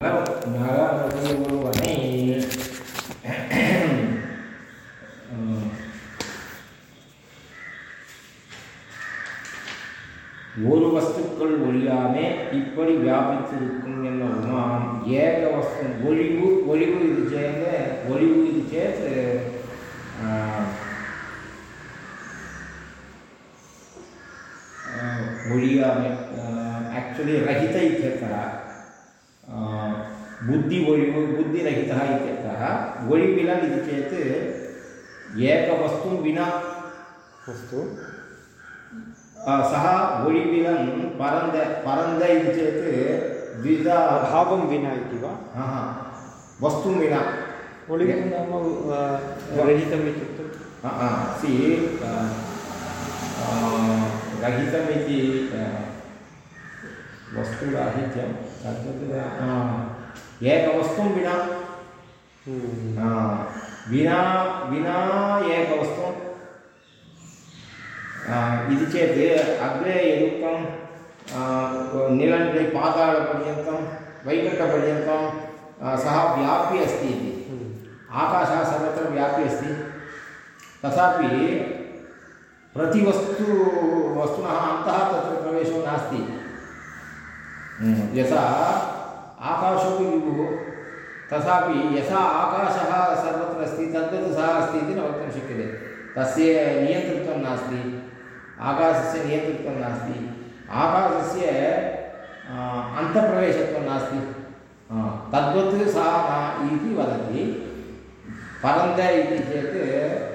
నరములు అని ஒரு வஸ்துக்கள் ஒழியாமே இப்படி வியாபித்திருக்கும் என்ன உமாம் ஏக வஸ்து ஒளிவு ஒளிவு இது சேர்ந்து ஒளிவு இது சேர்த்து ஒழியாமே ஆக்சுவலி ரஹித இத்தியர்த்தரா बुद्धिवळिवु बुद्धिरहितः इत्यर्थः चेत इति चेत् एकवस्तुं विना अस्तु सः वळिविलन् परन्द परन्द इति चेत् द्विधा विना इति वा हा वस्तुं विना वस्तु नाम रहितम् इत्युक्ते सि वस्तुराहित्यं तद्वत् एकवस्तुं विना। विना विना एकवस्तु इति चेत् अग्रे यदुक्तं निलण्डे पातालपर्यन्तं वैकुण्ठपर्यन्तं सः व्यापी अस्ति इति। आकाशः सर्वत्र व्याप्य अस्ति। तथापि प्रतिवस्तु वस्तुनः अन्तः तत्र प्रवेशो नास्ति। यथा आकाशोपि विभुः तथापि यथा आकाशः सर्वत्र अस्ति, तद्वत् सः अस्ति इति न वक्तुं शक्यते। तस्य नियन्तृत्वं नास्ति, आकाशस्य नियन्तृत्वं नास्ति, आकाशस्य अन्तःप्रवेशत्वं नास्ति। तद्वत् सः इति वदति। परन्त इति चेत्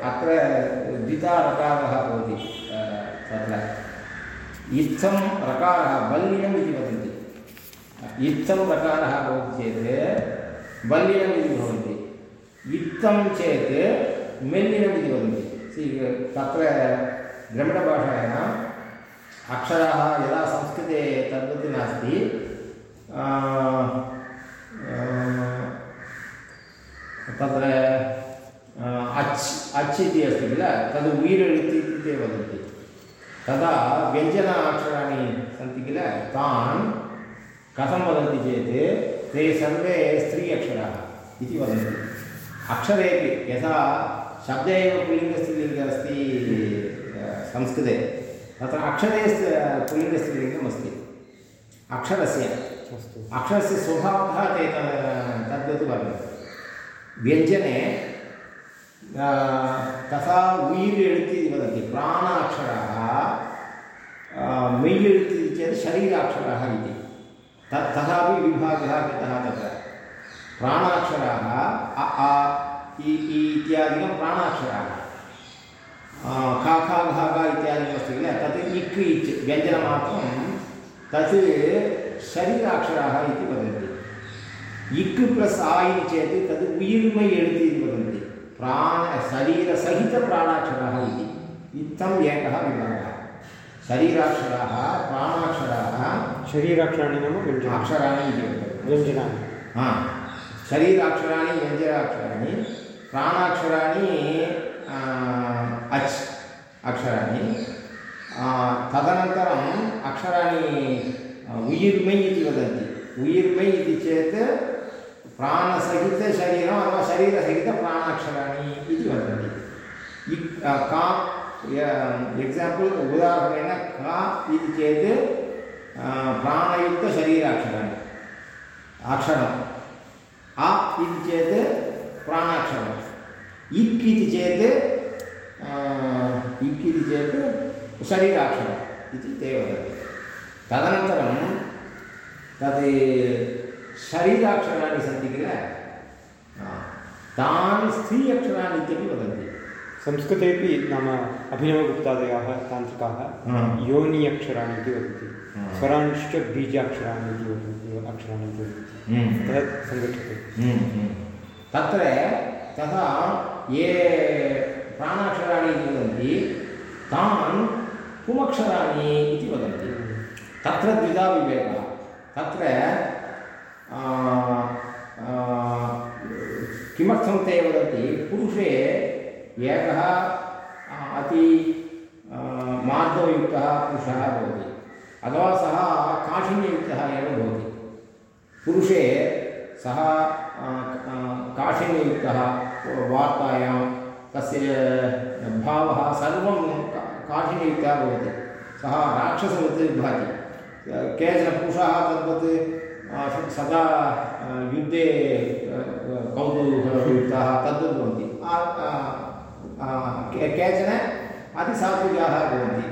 अत्र द्विता भवति तत्र। इत्थं रकारः बल्लिनम् इति वदन्ति इत्थं रकारः भवति चेत् बल्लिनम् इति भवति इत्थं चेत् मेल्लिनम् इति तत्र द्रविडभाषायाम् अक्षराः यदा संस्कृते तद्वत् नास्ति तत्र अच् अच् इति अस्ति किल? तद् उयिरेळुत् इति ते वदन्ति। तदा व्यञ्जन अक्षराणि सन्ति किल? तान् कथं वदन्ति चेत् ते सर्वे स्त्री अक्षराः इति वदन्ति। अक्षरेपि यथा शब्दे एव पुल्लिङ्गस्त्रीलिङ्गम् अस्ति संस्कृते तत्र अक्षरे पुल्लिङ्गस्त्रीलिङ्गम् अस्ति। अक्षरस्य अक्षरस्य स्वभावः ते तद्वत् वर्तते। व्यञ्जने तथा उयिर् एळुत् इति वदन्ति। प्राण अक्षराः मेय् एळुत् चेत् शरीराक्षराः इति। तत् तथापि विभागः कृतः तत्र। प्राणाक्षराः, अ, आ, इ इत्यादिकं प्राणाक्षराः। खा खा, घा घा इत्यादिकमस्ति किल? तत् इक् इच्, व्यञ्जनमात्रं तत् शरीराक्षराः इति वदन्ति। इक् प्लस् आ इति चेत् तद् उयिर्मै एळुत् इति वदन्ति। प्राण इति। इत्थम् एकः विभागः। शरीराक्षराः प्राणाक्षराः शरीराक्षराणि नाम व्यञ्जना अक्षराणि इति वदन्ति। व्यञ्जनानि। हा शरीराक्षराणि व्यञ्जनाक्षराणि प्राणाक्षराणि अच् अक्षराणि तदनन्तरम् अक्षराणि उयिर्मै इति वदन्ति। उयिर्मै इति चेत् प्राणसहितशरीरम् अथवा शरीरसहितप्राणाक्षराणि इति वदन्ति। का एक्साम्पल् उदाहरणेन का इति चेत् प्राणयुक्तशरीराक्षराणि अक्षरम् अ इति चेत् प्राणाक्षरम् इक् इति चेत् इक् इति चेत् शरीराक्षरम् इति ते वदन्ति तदनन्तरं तद् शरीराक्षराणि सन्ति किल तानि स्त्री अक्षराणि इत्यपि वदन्ति संस्कृतेपि नाम अभिनवगुप्तादयः तान्त्रिकाः योनि अक्षराणि इति वदन्ति। स्वरांश्च बीजाक्षराणि इति वदन्ति अक्षराणि इति वदन्ति। तत् सङ्गच्छते तत्र तथा ये प्राणाक्षराणि इति वदन्ति तान् पुमक्षराणि इति वदन्ति। तत्र द्विधा विवेकः तत्र किमर्थं ते वदन्ति? पुरुषे एकः अति मार्दवयुक्तः पुरुषः भवति। अथवा सः काठिन्ययुक्तः एव भवति। पुरुषे सः काठिन्ययुक्तः वार्तायां तस्य भावः सर्वं काठिन्ययुक्तः भवति। सः राक्षसवत् भाति। केचन पुरुषाः तद्वत् सदा युद्धे कौतूहलयुक्ताः भवन्ति केचन अतिसात्विकाः भवन्ति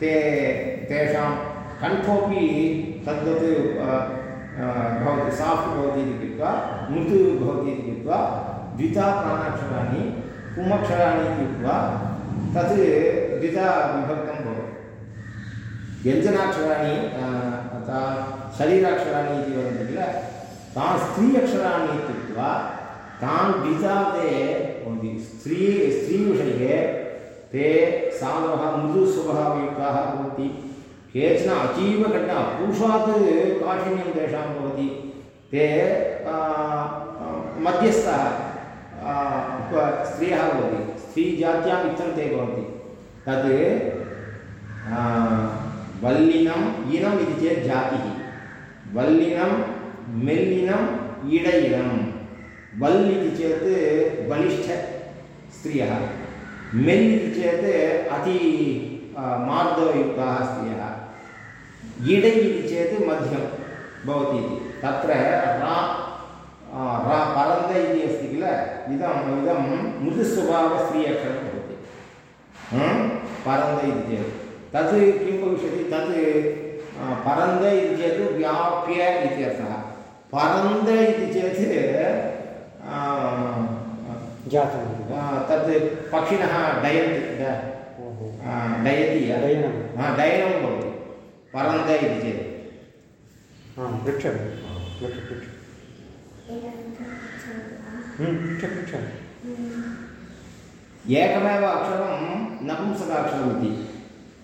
ते तेषां कण्ठोपि तद्वत् भवति, साफ्ट् भवति इति कृत्वा मृदु भवति इति कृत्वा, द्विधा प्राणाक्षराणि, पुमक्षराणि इत्युक्त्वा तत् द्विधा विभक्तं भवति। व्यञ्जनाक्षराणि शरीराक्षराणि इति वदन्ति किल? तान् स्त्री अक्षराणि इत्युक्त्वा तान् ते भवन्ति स्त्री स्त्रीविषये ते साधवः मृदुस्वभावयुक्ताः भवन्ति केचन अतीवकठिना पुरुषात् काठिन्यं तेषां भवति ते मध्यस्थः स्त्रियः भवति स्त्रीजात्याम् इत्थं ते भवन्ति तद् वल्लिनम् इनम् इति चेत् जातिः वल्लिनं मेल्लिनम् इड इनं इति चेत् बलिष्ठस्त्रियः मेल् इति चेत् अति मार्दवयुक्ताः स्त्रियः। इडै चेत् मध्यं रा परन्द इति अस्ति किल? इदम् इदं मृदुस्वभावस्त्री अक्षरं भवति परन्द इति चेत्। तत् किं तत् व्याप्य इति चेत् जातं तत् पक्षिणः डयन्ति डयति डयनं डयनं भवति परन्त इति चेत् आं पृच्छ पृच्छ पृच्छ पृच्छ पृच्छ एकमेव अक्षरं नपुंसकाक्षरम् इति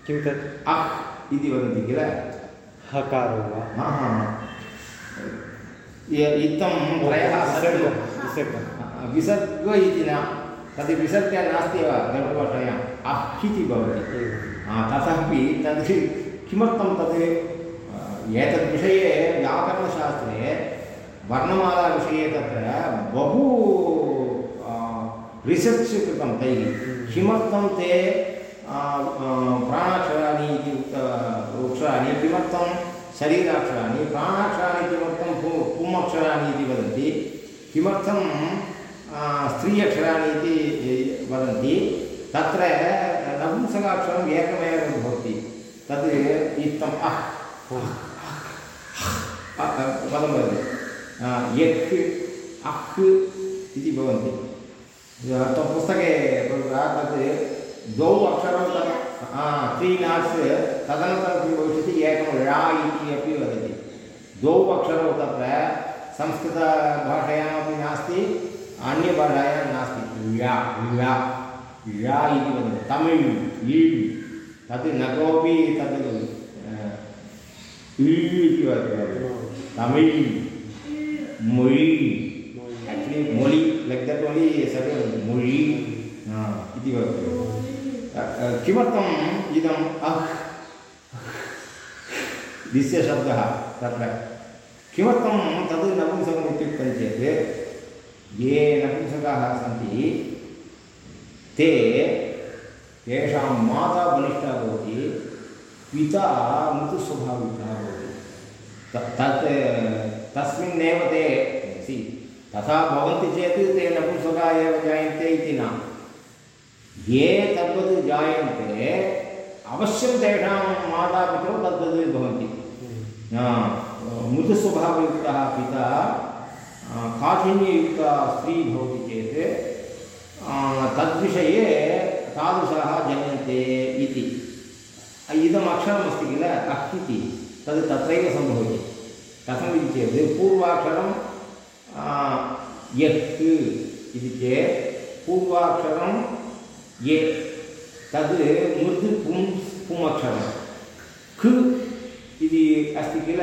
किं तत् अह् इति वदन्ति किल हकारो वा इत्थं त्रयः विसर्ग विसर्ग इति न तद् विसर्गः नास्ति एव गरुडभाषायाम् अह् इति भवति तथापि तद् किमर्थं तत् एतद्विषये व्याकरणशास्त्रे वर्णमालाविषये तत्र बहु रिसर्च् कृतं तैः किमर्थं ते प्राणाक्षराणि इति उक्त अक्षराणि किमर्थं शरीराक्षराणि प्राणाक्षराणि किमर्थं पु पुमक्षराणि इति वदन्ति किमर्थं स्त्री अक्षराणि इति वदन्ति, तत्र नपुंसकाक्षरम् एकमेव भवति, तद् इत्थम् अह् पदं वदति यक्, अह् इति भवन्ति। पुस्तके तत् द्वौ अक्षरौ तत् त्री नाट्स् तदनन्तरं किं भविष्यति, एकं ळा इति अपि वदति। द्वौ अक्षरौ तत्र संस्कृतभाषायामपि नास्ति, अन्यभाषायां नास्ति। ळा ळा ळा इति वदति तमिळ् ईळ् तद् न कोपि तद् इति वदति। तमिळ्, मोळि आक्चुलि मोळि लैक् दट् ओन्लि सर्वे इति वदति। किमर्थम् इदम् अह्? दिस्य शब्दः तत्र। किमर्थं तद् नपुंसकम् इत्युक्तं चेत् ये नपुंसकाः सन्ति ते तेषां माता बलिष्ठा भवति पिता मृदुस्वभाविकः भवति। तत् तस्मिन्नेव ते सि तथा भवन्ति चेत् ते नपुंसकाः एव जायन्ते इति न। ये तद्वत् जायन्ते अवश्यं तेषां मातापितरौ तद्वत् भवन्ति। मृदुस्वभावयुक्तः पिता काठिन्ययुक्ता स्त्री भवति चेत् तद्विषये तादृशाः जन्यन्ते इति। किल? अक् इति तद् तत्रैव सम्भवति। कथम् इति चेत्, पूर्वाक्षरं चेत्, पूर्वाक्षरं ये तद् मृदु पुं, पुमक्षरं। ख अस्ति किल?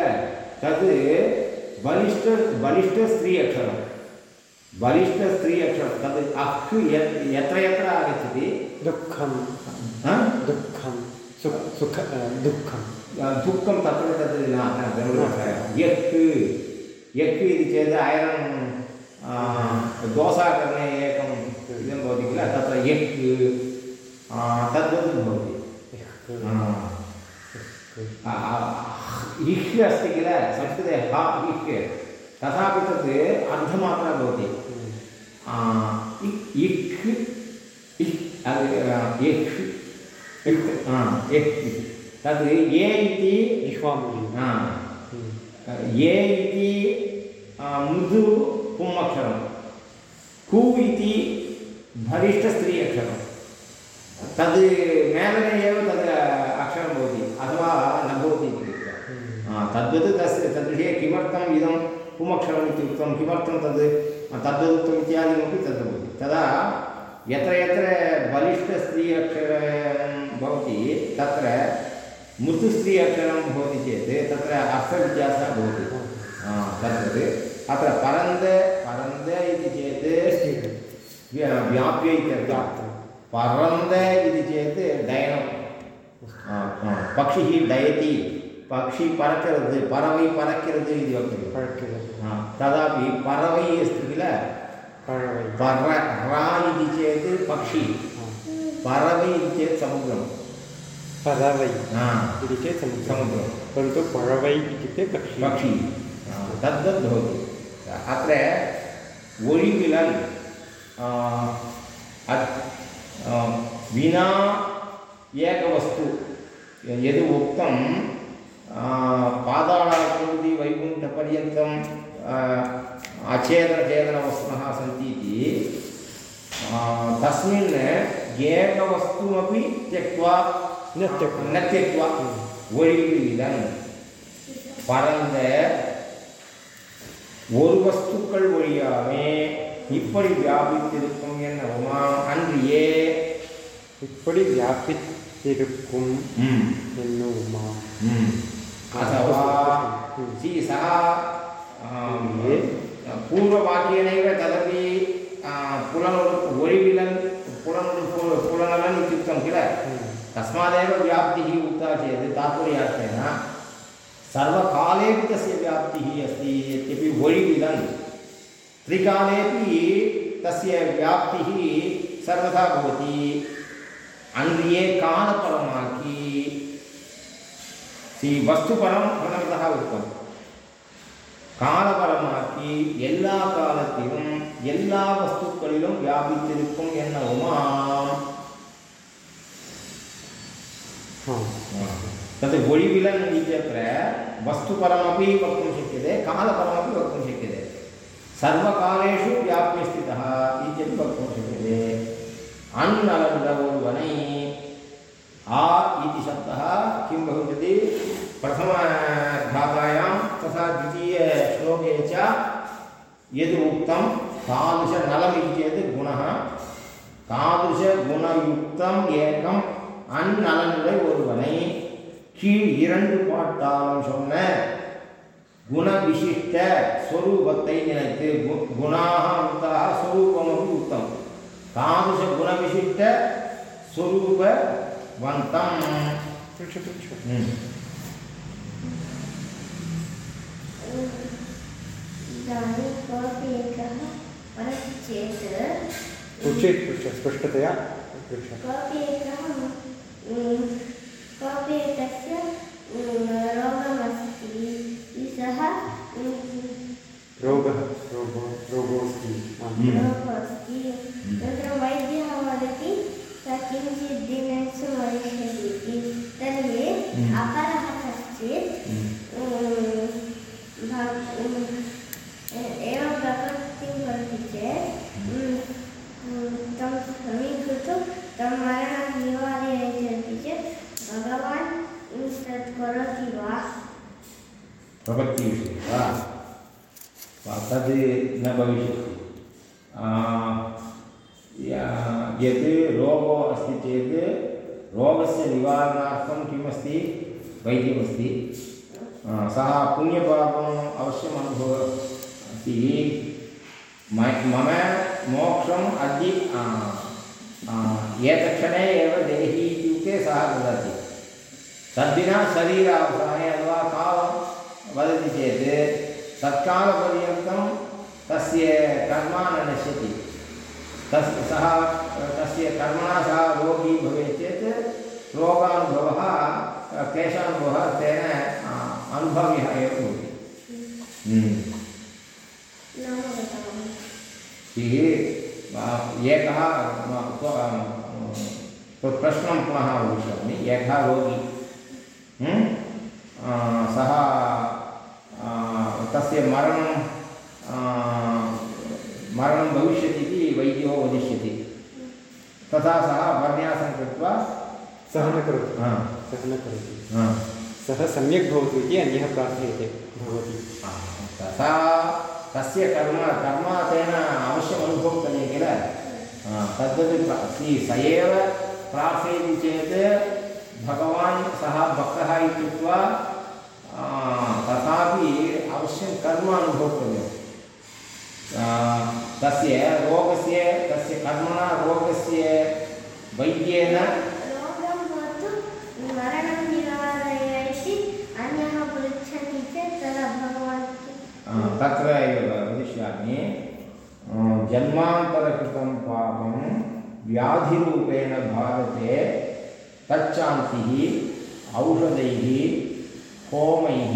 तद् बलिष्ठ बलिष्ठस्त्री अक्षरं बलिष्ठस्त्री अक्षरं तद् अह् यत्र यत्र आगच्छति। दुःखं। दुःखं। सुख सुख दुःखं। दुःखं तत्र तद् न यत् यक् इति चेत् ऐरन् दोसाकरणे एकम् इदं भवति किल? तत्र यक् तद्वत् भवति। इह् अस्ति किल? संस्कृते ह इह् तथापि तत् अर्धमात्रा भवति। इक् इक् इह् इह् तद् ये इति ये इति मृदु पुम्मक्षरं कु इति भरिष्ठस्त्री अक्षरं तद् मेलने एव तद् अक्षरं भवति अथवा न भवति इति कृत्वा तद्वत् तस्य, तद्विषये किमर्थम् इदं पुमक्षरम् इत्युक्तं किमर्थं तद् तद्वदुक्तम् इत्यादिकमपि तद् भवति तदा यत्र यत्र बलिष्ठस्त्री अक्षरं भवति, तत्र मृतुस्त्री अक्षरं भवति चेत्, तत्र अर्थव्यत्यासः भवति। तद्वत्। अत्र परन्द परन्द इति चेत् व्याप्य इत्यर्थः परन्द इति चेत्, डयनं। पक्षिः डयति। पक्षी பறக்கிறது பறவை பறக்கிறது இது வக்கிறது तदापि अस्ति किल पर रा इति चेत् पक्षी பறவை इति चेत् समुद्रं इति चेत् समुद्रं परन्तु इत्युक्ते पक्षी पक्षी तद्वद् भवति अत्र ஒழிவிலन् विना एकवस्तु यद् उक्तं पादाळाकृति वैकुण्ठपर्यन्तम् अचेतनचेतनवस्तुनः सन्ति इति तस्मिन् एकवस्तुमपि त्यक्त्वा न त्यक्त्वा न त्यक्त्वा ஒழிவிலன் பரந்த ஒரு வஸ்துக்கள் ஒழியாமே இப்படி வியாபித்திருக்கும் என்ன உமாம் அன்றியே இப்படி வியாபித்திருக்கும் என்ன உமாம் अथवा सी सः पूर्ववाक्येनैव तदपि ओरिविलन् पुलनलन् इत्युक्तं किल? तस्मादेव व्याप्तिः उक्ता चेत् तात्पर्यार्थेन सर्वकालेपि तस्य व्याप्तिः अस्ति ओरिविलन् त्रिकालेपि तस्य व्याप्तिः सर्वथा भवति। अन्ये कालपरमाकी சி வஸ்துபரம் பிரணவதா உத்தம் காலபரமாக்கி எல்லா காலத்திலும் எல்லா வஸ்துக்களிலும் வியாபித்திருக்கும் என்ன உமாம் तत् वोळिविलन् इत्यत्र वस्तुपरमपि वक्तुं शक्यते कालपरमपि वक्तुं शक्यते सर्वकालेषु व्याप्य स्थितः इत्यपि वक्तुं शक्यते अन्नलन्दवनै आ इति शब्दः किं भविष्यति प्रथमघातायां तथा द्वितीयश्लोके च यद् उक्तं तादृशनलम् इति चेत् गुणः तादृशगुणयुक्तम् एकम् அந்நலனுடைய ஒருவனை கீழ் இரண்டு பாட்டாலும் சொன்ன குணவிசிஷ்ட ஸ்வரூபத்தை நினைத்து குணாக உக்தாக ஸ்வரூபமபி உக்தம் தாதுஷ குணவிசிஷ்ட स्वरूपवन्तं इदानीं कोऽपि एकः वदति चेत् पृच्छेत् पृच्छ स्पष्टतया। कोऽपि एकः कोऽपि एकस्य रोगमस्ति सः रोगः रोगो रोगोऽस्ति। रोगोऽस्ति। तत्र वैद्यः वदति स किञ्चित् दिनेषु भविष्यति तर्हि अपरः कश्चित् एवं प्रकृतिं करोति चेत् तं समीकृत्य तं मरणं निवारयति चेत् भगवान् तत् करोति वा प्रपत्तिविषये वा तद् न भविष्यति यत् रोगो अस्ति चेत् रोगस्य निवारणार्थं किम् अस्ति वैद्यमस्ति। सः पुण्यपापम् अवश्यम् अनुभवति। मम मोक्षम् अद्य एतक्षणे एव देहि इत्युक्ते सः ददाति। तद्विना शरीरावसाने अथवा कालं वदति चेत् तत्कालपर्यन्तं तस्य कर्मा न नश्यति। तस्, सः, तस्य कर्मणा सः रोगी भवेत् चेत् रोगानुभवः क्लेशानुभवः तेन अनुभव्यः एव भवति हम्म। एकः प्रश्नं पुनः वदिष्यामि एकः रोगी। हम्म? सः तस्य मरणं मरणं भविष्यति इति वैद्यो वदिष्यति। तथा सः उपन्यासं कृत्वा सः न करोति। सः न करोति। सः सम्यक् भवतु इति अन्यः प्रार्थयते भवति। तथा तस्य कर्म कर्म तेन अवश्यम् अनुभोक्तव्यं किल? तद्वत् स एव प्रार्थयति चेत् भगवान् सः भक्तः इत्युक्त्वा तथापि अवश्यं कर्म अनुभोक्तव्यं तस्य रोगस्य तस्य कर्मणा रोगस्य वैद्येन तत्र एव वदिष्यामि जन्मान्तरकृतं पापं व्याधिरूपेण भारते तच्चान्तिः, औषधैः, होमैः,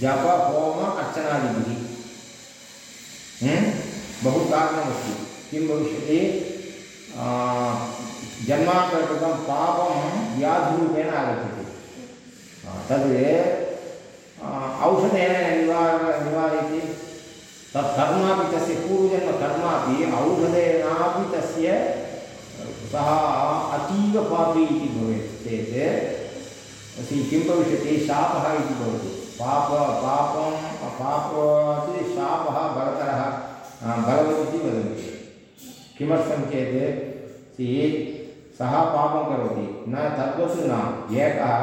जप, होम, अर्चनादिभिः। बहु कारणमस्ति। किं भविष्यति? जन्मान्तरकृतं पापं व्याधिरूपेण आगच्छति। तद् औषधेन निवार निवारयति तत् कर्मापि तस्य पूर्वजन्मकर्मापि औषधेनापि तस्य, सः अतीवपापी इति भवेत्। चेत् तस्य किं भविष्यति? शापः इति भवति। पाप पापं पापात् शापः बलतरः बलवत् वदन्ति किमर्थं चेत् सः पापं करोति। न तद्वत् न, एकः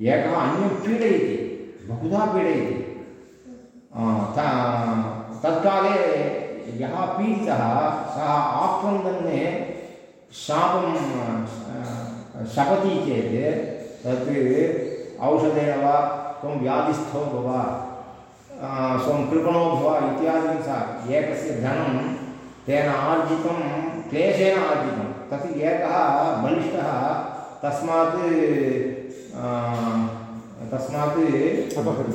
एकः अन्यं पीडयति, बहुधा पीडयति। तत्काले यः पीडितः, सः आक्रन्दन् शापं शपति चेत्, तत् औषधेन वा, त्वं व्याधिस्थो भव स्वं कृपणो भव इत्यादिकं सः एकस्य धनं तेन आर्जितं, क्लेशेन आर्जितं। तत् एकः बलिष्ठः तस्मात् तस्मात्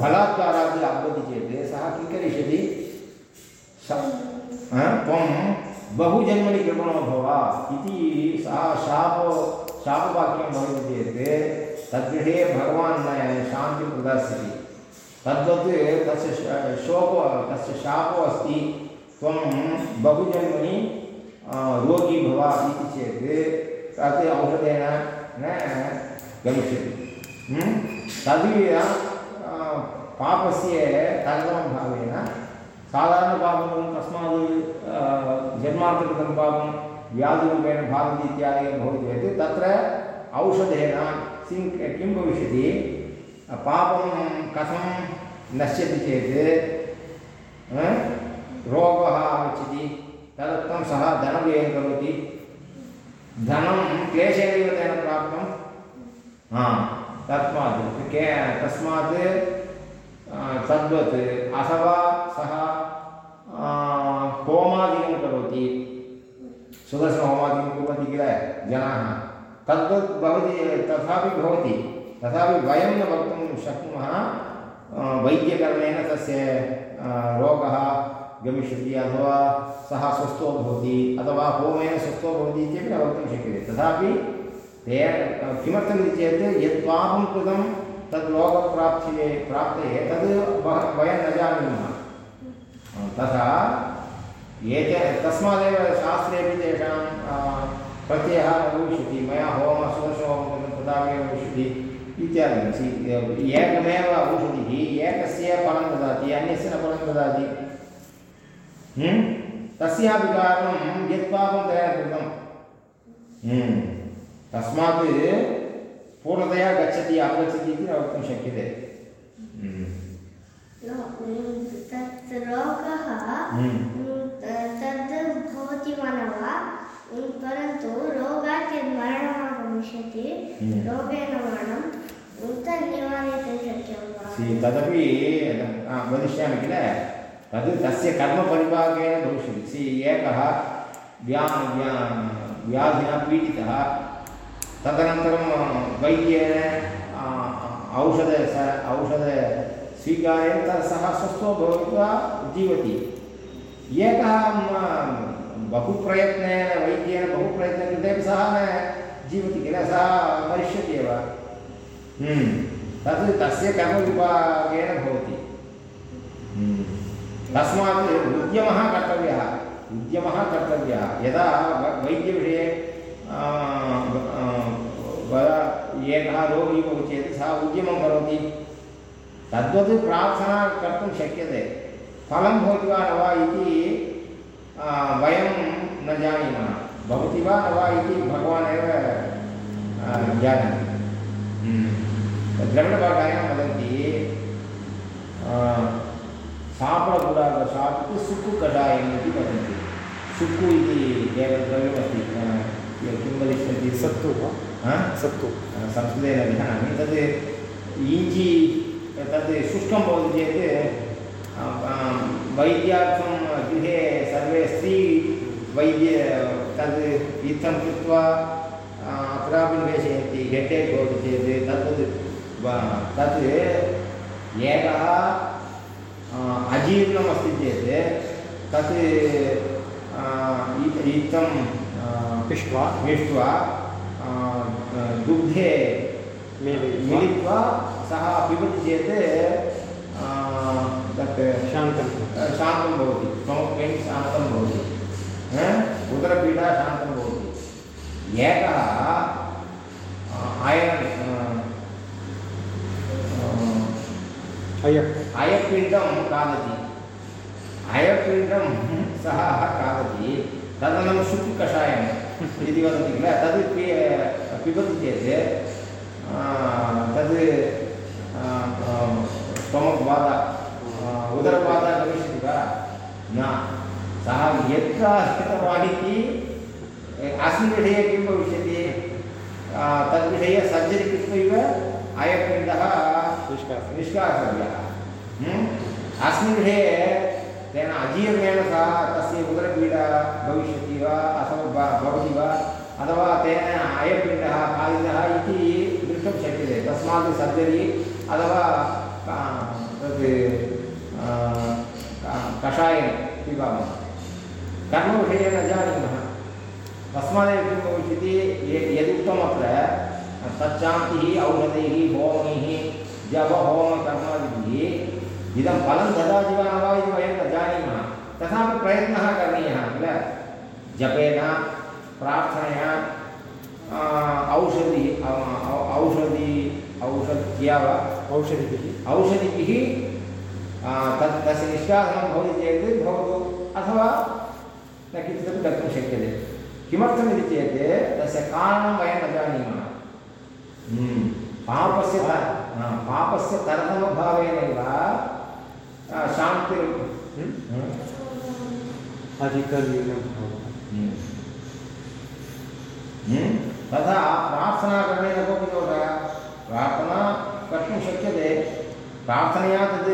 बलात्कारात् अभवति चेत् सः किं करिष्यति? त्वं बहुजन्मनि कृपणो भव इति सः शापो शापवाक्यं भवति चेत् तद्गृहे भगवान् शान्तिं प्रदास्यति। तद्वत् तस्य शोको तस्य शापो अस्ति। त्वं बहुजन्मनि रोगी भव इति चेत् तत् औषधेन न गमिष्यति तद् पापस्य तर्कमभावेन साधारणपापं तस्मात् जन्मान्तकृतं पापं व्याधिरूपेण भावति इत्यादिकं भवति चेत् तत्र औषधेन किं किं भविष्यति? पापं कथं नश्यति चेत्? रोगः आगच्छति, तदर्थं सः धनव्ययं करोति। धनं क्लेशेनैव तेन प्राप्तं। हा। तस्मात् के तस्मात् तद्वत् अथवा सः होमादिकं करोति। सुदर्शनहोमादिकं कुर्वन्ति किल जनाः? तद्वत् भवति तथापि भवति। तथापि वयं न वक्तुं शक्नुमः वैद्यकरणेन तस्य रोगः गमिष्यति अथवा सः स्वस्थो भवति अथवा होमेन स्वस्थो भवति इत्यपि न वक्तुं शक्यते। तथापि ते किमर्थमिति चेत् यत् पापं कृतं तद् लोकप्राप्तिये प्राप्तये तद् वयं न जानीमः। तथा एते, तस्मादेव शास्त्रेपि तेषां प्रत्ययः न भविष्यति। मया होमः सुदर्शहोमं कृतं तदापि भविष्यति इत्यादिकं। एकमेव औषधिः, एकस्य फलं ददाति, अन्यस्य न फलं ददाति। तस्यापि कारणं यत् पापं तया कृतं तस्मात् पूर्णतया गच्छति आगच्छति इति न वक्तुं शक्यते। तत् रोगः तद् भवति मनः परन्तु रोगात् यद् मरणम् आगमिष्यति रोगेण मरणं तत् निवारयितुं शक्यं वा तदपि वदिष्यामि किल? तद् तस्य कर्मपरिभागेन भविष्यति सि एकः व्या व्या व्याधिना पीडितः तदनन्तरं वैद्येन औषध स औषधस्वीकारेण तत् सः स्वस्थो भवित्वा जीवति। एकः बहुप्रयत्नेन, वैद्येन बहुप्रयत्नेन कृते सः न जीवति किल, सः मरिष्यति एव। हम्म। तत् तस्य कर्मविभागेन भवति। हम्म। तस्मात् उद्यमः कर्तव्यः। उद्यमः कर्तव्यः। यदा वैद्यविषये एकः रोगी भवति चेत् सः उद्यमं करोति। तद्वत् प्रार्थना कर्तुं शक्यते। फलं भवति वा न वा इति वयं न जानीमः। भवति वा न वा इति भगवान् एव जानाति हम्म। द्रविडभाषायां वदन्ति सापडगुडागशापितु सुक्कु कषायम् इति वदन्ति सुक्कु इति एकं द्रव्यमस्ति किं वदिष्यन्ति सत्तु सत्तु संस्कृतेन जानामि तद् इञ्चि तद् शुष्कं भवति चेत् वैद्यार्थं गृहे सर्वे स्त्री वैद्य तद् इत्थं कृत्वा अत्रापि निवेशयन्ति हेडेक् भवति चेत् तद् तत् एकः अजीर्णमस्ति चेत् तत् इत्थं पिष्ट्वा मिष्ट्वा दुग्धे मिलित्वा सः पिबति चेत् तत् शान्तं शान्तं भवति पेन् शान्तं भवति उदरपीडा शान्तं भवति एकः आयन अय अयपिण्डं खादति अयपिण्डं सः खादति तदनन्तरं शुक्ककषायम् इति वदति किल? तद् पिबति चेत् तद् स्टोमक् बाधा उदरबाधा भविष्यति वा? न। सः यत्र स्थितवान् इति अस्मिन् विषये किं भविष्यति? तद्विषये सर्जरि कृत्वैव अयपिण्डः निष्कासनीयः। अस्मिन् विषये तेन अजीर्णेन सह तस्य उदरपीडा भविष्यति वा अथवा भवति वा? अथवा तेन अयपिण्डः खादितः इति द्रष्टुं शक्यते। तस्मात् सर्जरी अथवा तद् कषायं पिबामः कर्मविषये न जानीमः। तस्मादेव किं भविष्यति? यदुक्तम् अत्र तच्चान्तिः औषधैः होमैः जपहोमकर्मादिभिः इदं फलं ददाति वा न वा इति वयं न जानीमः तथापि प्रयत्नः करणीयः किल? जपेन प्रार्थनया औषधि औषधि औषध्या वा? औषधिभिः। औषधिभिः तत् तस्य निष्कासनं भवति चेत् भवतु अथवा न किञ्चिदपि कर्तुं शक्यते। किमर्थमिति चेत् तस्य कारणं वयं न जानीमः। पापस्य पापस्य तरतमभावेनैव शान्तिर् हम्म। अधिकन्यूनं हम्म। तथा प्रार्थनाकरणेन कोऽपि दोषः प्रार्थना कर्तुं शक्यते। प्रार्थनया तद्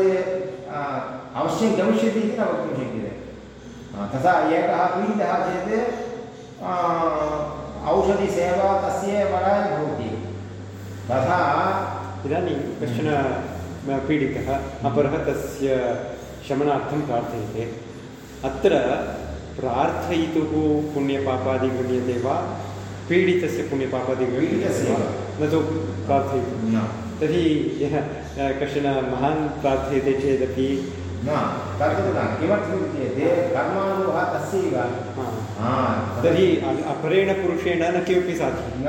अवश्यं गमिष्यति इति न वक्तुं शक्यते। तथा एकः पीडितः चेत् औषधिसेवा तस्य वराय भवति। तथा इदानीं कश्चन पीडितः अपरः तस्य शमनार्थं प्रार्थयते अत्र प्रार्थयितुः पुण्यपापादि गम्यते वा पीडितस्य पुण्यपापादि गम्यते वा न तु प्रार्थयितुं न तर्हि यः कश्चन महान् प्रार्थयते चेदपि न तद् न किमर्थमिति चेत् कर्मानुभवः तस्यैव तर्हि अपरेण पुरुषेण न किमपि साध्यं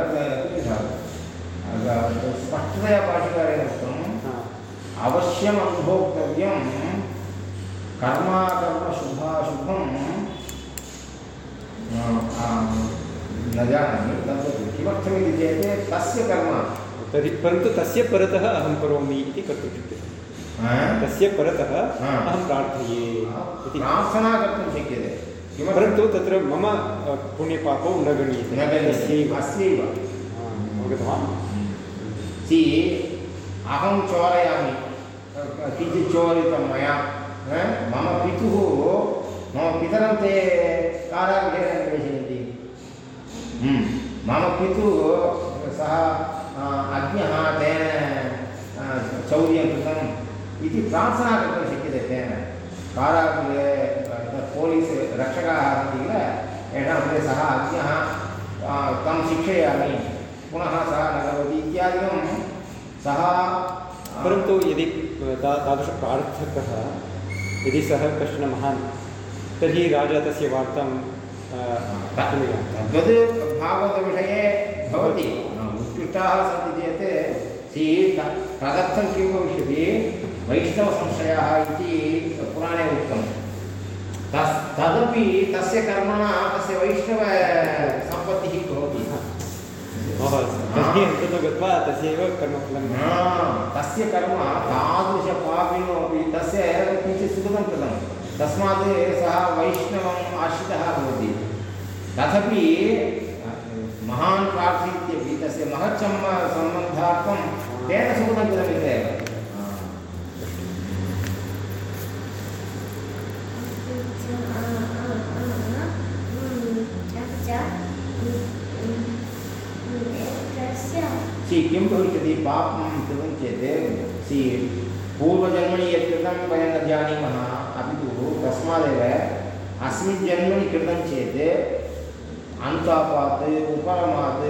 स्पष्टतया भाष्यकारेण उक्तम् अवश्यम् अनुभोक्तव्यं कर्माकर्मशुभाशुभं न जानामि तद्वत् किमर्थमिति चेत् तस्य कर्म। तर्हि परन्तु तस्य परतः अहं करोमि इति कर्तुं शक्यते तस्य परतः अहं प्रार्थये इति। प्रार्थना कर्तुं शक्यते। परन्तु तत्र मम पुण्यपापौ न गण्यते न गण्यते अस्यैव। अवगतवान्? अहं चोरयामि। किञ्चित् चोरितं मया? मम पितुः मम पितरं ते कारागृहे हम्म। मम पितुः सः अ, अज्ञः तेन चौर्यं कृतम् इति प्रार्थना कर्तुं शक्यते तेन कारागृहे पोलीस् रक्षकाः सन्ति किल येषां कृते सः तं शिक्षयामि पुनः सः न करोति इत्यादिकं सः परन्तु यदि ता तादृशप्रार्थकः यदि सः कश्चन महान्, तर्हि राजा तस्य वार्तां तद्वत् भागवतविषये भवति। उत्कृष्टाः सन्ति चेत् सि तदर्थं किं भविष्यति? वैष्णवसंशयाः इति पुराणे उक्तं। तस् तदपि तस्य कर्मणा, तस्य वैष्णवसम्पत्तिः महोदय तर्हि अन्ततो गत्वा तस्यैव तस्य कर्म तादृशपापिनो अपि तस्य किञ्चित् सुकृतं कृतं तस्मात् सः वैष्णवम् आश्रितः भवति। तथापि महान् प्रार्थयत्यपि तस्य महच्चम्म सम्बन्धार्थं तेन सुकृतं कृतमित्येव सि किं भविष्यति पापं कृतं चेत् सि पूर्वजन्मनि यत् कृतं वयं न जानीमः। अपि तु तस्मादेव अस्मिन् जन्मनि कृतं चेत् अन्तापात् उपरमात्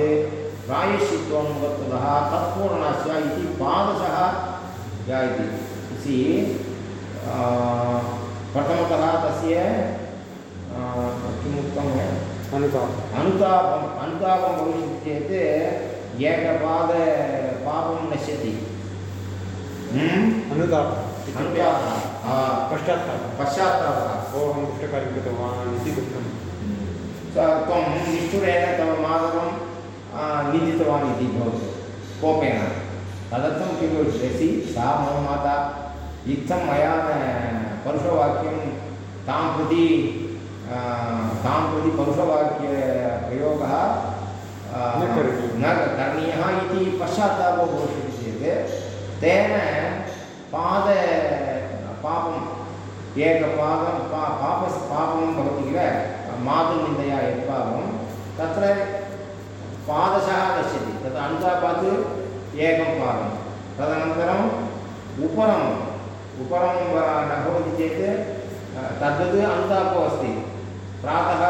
प्रायश्चित्वं वस्तुतः तत्पूर्णस्य इति पादशः जायते सि प्रथमतः तस्य किमुक्तं अनुतापः अनुतापम्। अनुतापं भविष्यति चेत् एकपाद पापं नश्यति। हम्म? अनुतापः। अनुतापः। हा, पश्चात्तापः। पश्चात्तापः। ओ अहं दुष्टकार्यं कृतवान् इति दुःखं त्वं निष्ठुरेण तव आ, निन्दितवान् इति भवति। कोपेन। तदर्थं किं भविष्यसि सा मम माता इत्थं मया परुषवाक्यं तां प्रति तां प्रति परुषवाक्यप्रयोगः न करणीयः। इति पश्चात्तापो भविष्यति चेत् तेन पाद पापम् एकपादं पा, पापस्, पापं भवति किल? मातुनिन्दया यत् पापं तत्र पादशः नश्यति तत् अनुतापात् एकं पादं। तदनन्तरम् उपरम् उपरं न भवति चेत् तद्वत् अनुतापो अस्ति। प्रातः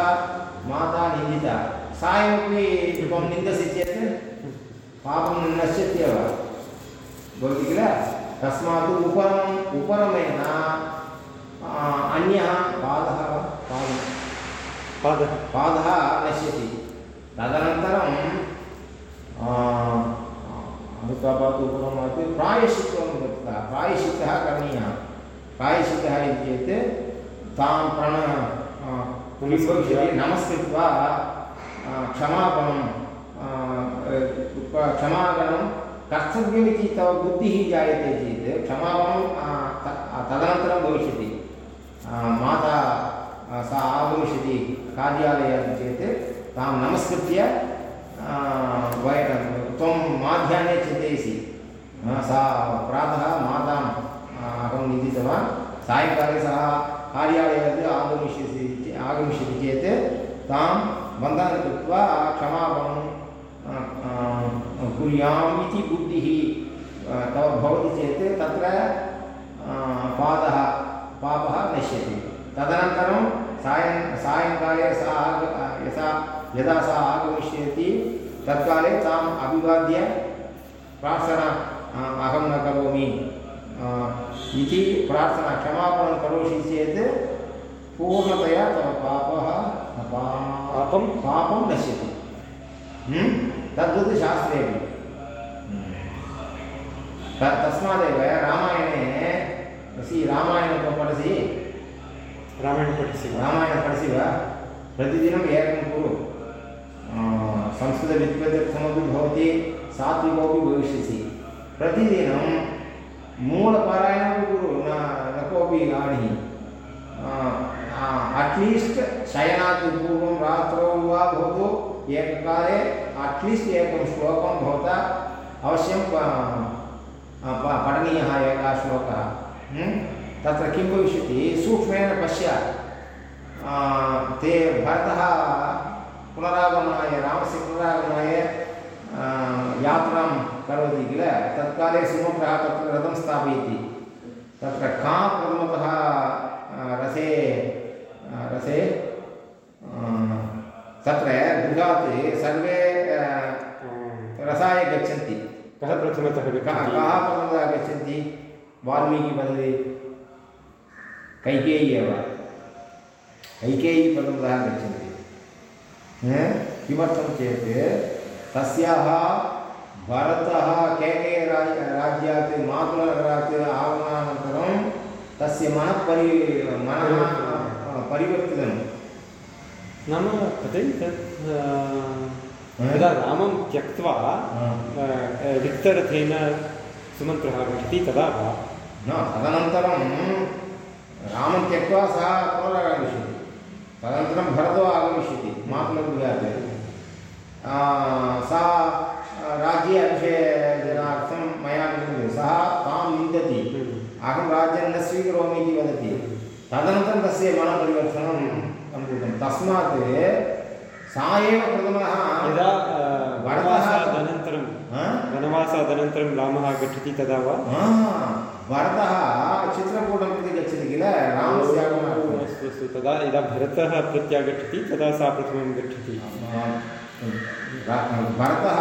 माता निन्दिता। सायमपि त्वं निन्दसि चेत् पापं नश्यत्येव भवति किल तस्मात् उपरम् उपरमेण अन्यः पादः वा? पादः पादः पादः नश्यति तदनन्तरं अनुतापात् उपरमात् प्रायश्चित्तं कृत्वा प्रायश्चित्तः करणीयः प्रायश्चित्तः इति चेत् तां प्रण नमस्कृत्वा क्षमापणं क्षमापणं कर्तव्यमिति तव बुद्धिः जायते चेत् क्षमापणं तदनन्तरं भविष्यति। माता सा आगमिष्यति कार्यालयात् चेत् तां नमस्कृत्य वयं त्वं माध्याह्ने चिन्तयसि। सा प्रातः मातां अहं निन्दितवान् सायङ्काले सः कार्यालयात् आगमिष्यसि, आगमिष्यति चेत् तां बन्धनं कृत्वा क्षमापणं कुर्याम् इति बुद्धिः तव भवति चेत् तत्र पादः, पापः नश्यति। तदनन्तरं सायं सायङ्काले सा यथा, यदा सा आगमिष्यति, तत्काले ताम् अभिवाद्य प्रार्थना अहं न करोमि इति प्रार्थना, क्षमापणं करोषि चेत् पूर्णतया तव पापः पापं पापं नश्यति। हम्म? तद्वत् शास्त्रेपि तस्मादेव रामायणे सि रामायणं पठसि। रामायणं पठसि रामायणं पठसि वा? प्रतिदिनम् एकं कुरु। आ, भवति सात्विकोपि भविष्यसि। प्रतिदिनं मूलपारायणमपि कुरु न न कोपि हानिः अट्लीस्ट् शयनात् पूर्वं रात्रौ वा भवतु एककाले अट्लीस्ट् एकं श्लोकं भवता अवश्यं पठनीयः एकः श्लोकः। तत्र किं भविष्यति? सूक्ष्मेण पश्य ते भरतः पुनरागमनाय, रामस्य पुनरागमनाय यात्रां करोति किल? तत्काले सुमुखः तत्र रथं स्थापयति। का प्रथमतः रथे रथे तत्र गृहात् सर्वे रसाय गच्छन्ति। कः प्रथमतः कः कः प्रथमतः गच्छन्ति? वाल्मीकि वदति कैकेयी एव। कैकेयी प्रथमतः गच्छन्ति। किमर्थं चेत् तस्याः भरतः केके राज्यात् मातुलनगरात् आगमनानन्तरं तस्य मनः परि मनः परिवर्तितं नाम तदेव तत् यदा रामं त्यक्त्वा रिक्तरथेन सुमन्त्रः गच्छति तदा वा न तदनन्तरं रामं त्यक्त्वा सः पुनरागमिष्यति तदनन्तरं भरतो आगमिष्यति मातुलगृहात् सा राज्ये अभिषेचनार्थं मया निन्दति सः तां निन्दति अहं राज्यं न स्वीकरोमि इति वदति तदनन्तरं तस्य मनपरिवर्तनं सम्भूतं तस्मात् सा एव प्रथमः यदा वनवासादनन्तरं वनवासादनन्तरं रामः गच्छति तदा वा? भरतः चित्रकूटं प्रति गच्छति किल? रामस्य अस्तु अस्तु तदा यदा भरतः प्रत्यागच्छति तदा सा प्रथमं गच्छति। भरतः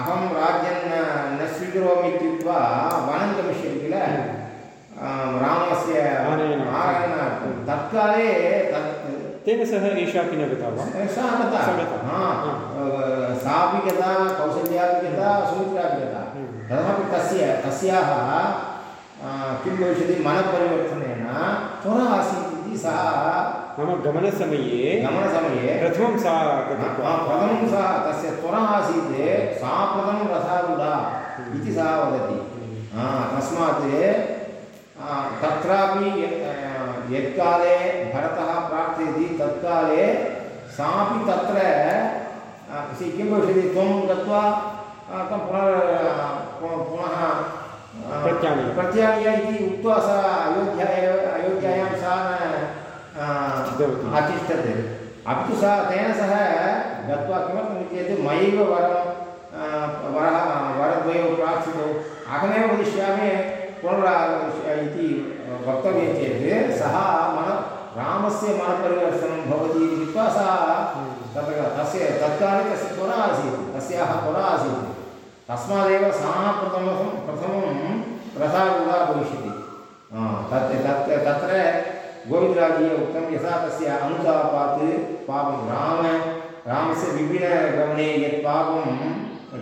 अहं राज्यं न स्वीकरोमि इत्युक्त्वा वनं गमिष्यति किल? रामस्य आनयनार्थं तत्काले तत् तेन सह एषापि न गता वा? सा गता सापि गता कौसल्यापि गता सुमित्रापि गता हम्म। तथापि तस्य तस्याः किं भविष्यति मनपरिवर्तनेन त्वरा आसीत् इति सः मम गमनसमये गमनसमये प्रथमं सा प्रथमं सा तस्य त्वरा आसीत् सा प्रथमं रसारूढा इति सः वदति। तस्मात् तत्रापि यत्काले भरतः प्रार्थयति तत्काले सापि तत्र किं भविष्यति? त्वं गत्वा तं पुनः पुनः प्रत्यानीय। इति उक्त्वा सा अयोध्या एव अयोध्यायां सा न अतिष्ठत्। अपि तु सः तेन सह गत्वा किमर्थम् चेत् मयैव वरं वरः वरद्वयौ प्रार्थितौ। अहमेव वदिष्यामि पुनरागमिष्य इति वक्तव्यं चेत् सः मन, रामस्य मनपरिवर्तनं भवति इति कृत्वा सः तत्र तस्य तत्काले तस्य पुरा आसीत् तस्याः पुरा आसीत् तस्मादेव सः प्रथमं प्रथमं भविष्यति। तत् तत्, तत्र उक्तं यथा तस्य अनुतापात् पापं राम, रामस्य विपिनगमने यत् पापं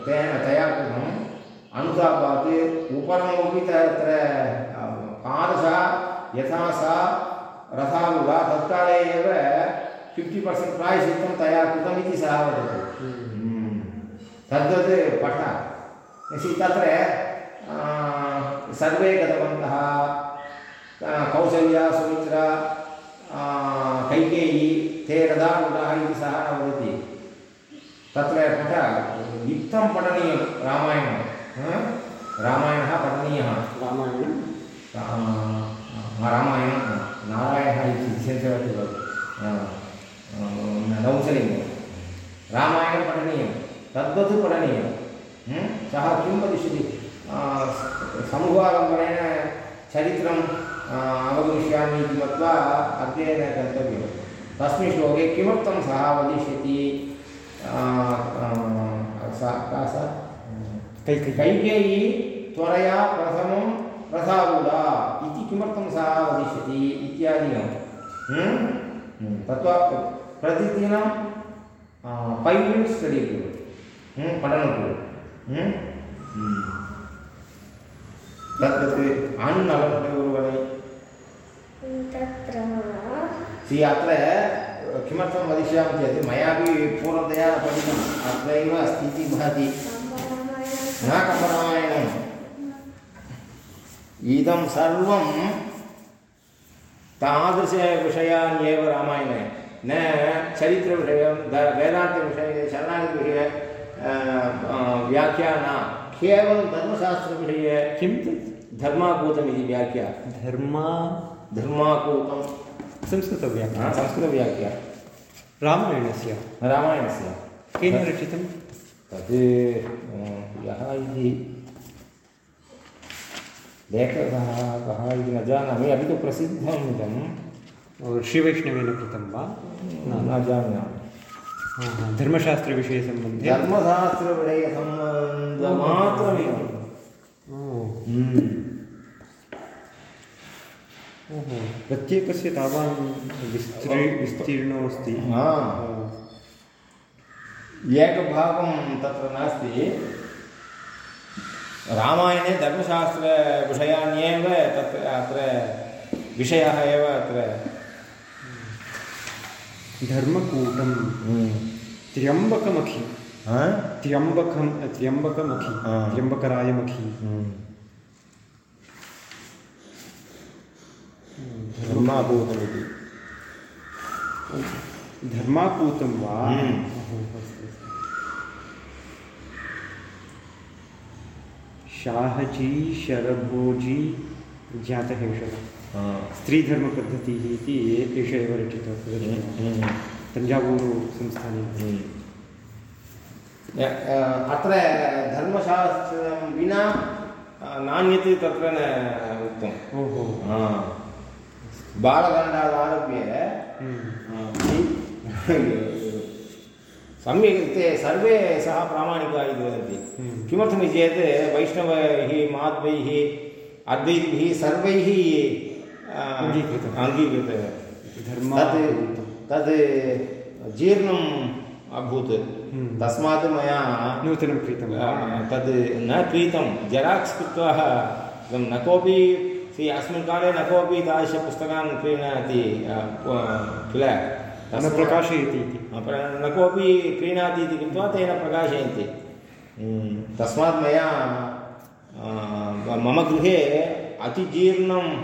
तेन, तया कृतम् अनुतापात् उपरमपि तत्र पादशः यथा सा रथारूढा तत्काले एव फिफ्टि पर्सेण्ट् प्रायश्चित्तं तया कृतम् इति सः वदति। हम्म। तद्वत् पठ तत्र सर्वे गतवन्तः कौसल्या सुमित्रा कैकेयी ते रथारूढाः इति सः न वदति। तत्र पठ। युक्तं पठनीयं रामायणं रामायणः पठनीयः। रामायणं? रामायणं नारायणः इति चिन्तयति नौसलिङ्गं रामायणं पठनीयं तद्वत् पठनीयं। सः किं वदिष्यति? समूहालम्बनेन चरित्रं अवगमिष्यामि इति मत्वा अध्ययने गन्तव्यं तस्मिन् श्लोके किमर्थं सः वदिष्यति? सा का सा? कैकेयी त्वरया प्रथमं रथारूढा इति किमर्थं सः वदिष्यति इत्यादिकं। तत्त्वा प्रतिदिनं फैव् मिनिट्स् स्टडि कुरु पठनं कुरु तत् तत् तत्र सि अत्र किमर्थं वदिष्यामि चेत् मयापि पूर्णतया न पठितम्। अत्रैव अस्ति इति भाति न कम्बरामायणम् इदं सर्वं तादृशविषयान् एव रामायणे। न चरित्रविषयं वेदान्तविषये शरणागतिविषये व्याख्या न केवलं धर्मशास्त्रविषये। किं? धर्माकूतमिति व्याख्या। धर्मा? धर्माकूतं। संस्कृतव्याख्या। संस्कृतव्याख्या। रामायणस्य। रामायणस्य। केन रचितं अ, यः इति लेखकः कः इति न जानामि अपि तु प्रसिद्धम् इदं श्रीवैष्णवेन कृतं वा? न न जानामि। हा, धर्मशास्त्रविषयसम्बन्धे धर्मशास्त्रविषयसम्बन्धमात्रमेव हम्म। ओहो प्रत्येकस्य तावान् विस्त्री विस्तीर्णोऽस्ति। हा। एकभागं तत्र नास्ति। रामायणे धर्मशास्त्रविषयान्येव तत्र अत्र विषयः एव अत्र। धर्मकूटं त्र्यम्बकमखि। त्र्यम्बकं त्र्यम्बकमखि। त्र्यम्बकरायमखि। धर्माभूतमिति धर्माकूतं वा? हम्म। शाहजी शरभोजी ज्ञातहेषः स्त्रीधर्मपद्धतिः इति एष एव रचितः। तञ्जावूरुसंस्थाने अत्र धर्मशास्त्रं विना नान्यत् तत्र न उक्तम् ओहो। बालकाण्डादारभ्य हम्म। सम्यक् ते सर्वे सः प्रामाणिकः इति वदन्ति हम्म। किमर्थमिति चेत् वैष्णवैः माध्वैः अद्वैतिभिः सर्वैः अङ्गीकृतम्। अङ्गीकृतः धर्मा तत् तत् जीर्णम् अभूत् हम्म। तस्मात् मया नूतनं क्रीतं तद् न क्रीतं जेराक्स् कृत्वा इदं न कोऽपि अस्मिन् काले न कोऽपि तादृशपुस्तकान् क्रीणाति किल न प्रकाशयति इति। न कोऽपि क्रीणाति इति कृत्वा तेन प्रकाशयन्ति। हम्म, तस्मात् मया मम गृहे अतिजीर्णं